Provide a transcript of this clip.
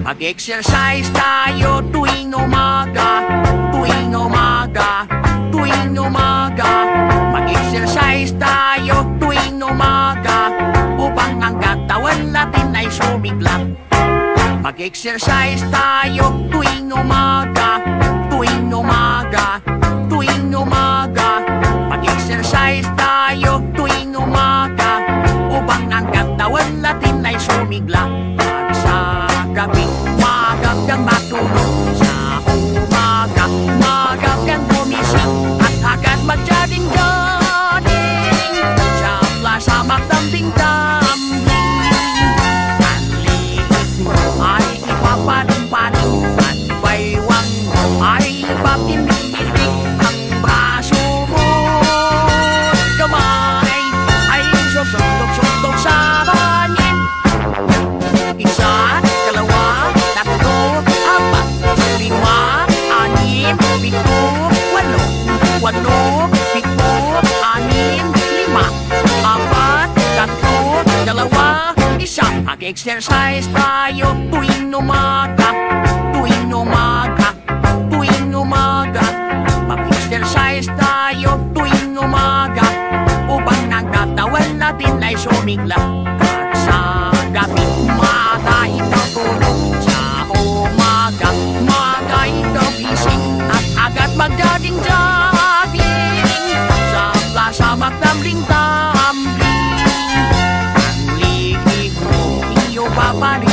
Mag-exercise tayo tuwing umaga Tuwing umaga Tuwing umaga Mag-exercise tayo tuwing umaga Upang ang katawan natin ay sumiglap Mag-exercise tayo tuwing umaga Tuwing umaga Tuwing umaga Mag-exercise tayo tuwing umaga Upang ang katawan natin ay sumiglap At sa gabi, magap kang matulog Sa umaga, magap kang gumising At agad magjogging-jogging Sa plaza magdambing-dambing Ang liit mo ay ipapaling-paling At baywang mo ay ipapinilig walo, pito, anim, lima, apat, tatlo, dalawa, isa. Mag-exercise tayo tuwing umaga, tuwing umaga, tuwing umaga. Mag-exercise tayo tuwing umaga upang ang katawan natin ay sumigla. At sa gabi, mata ito body.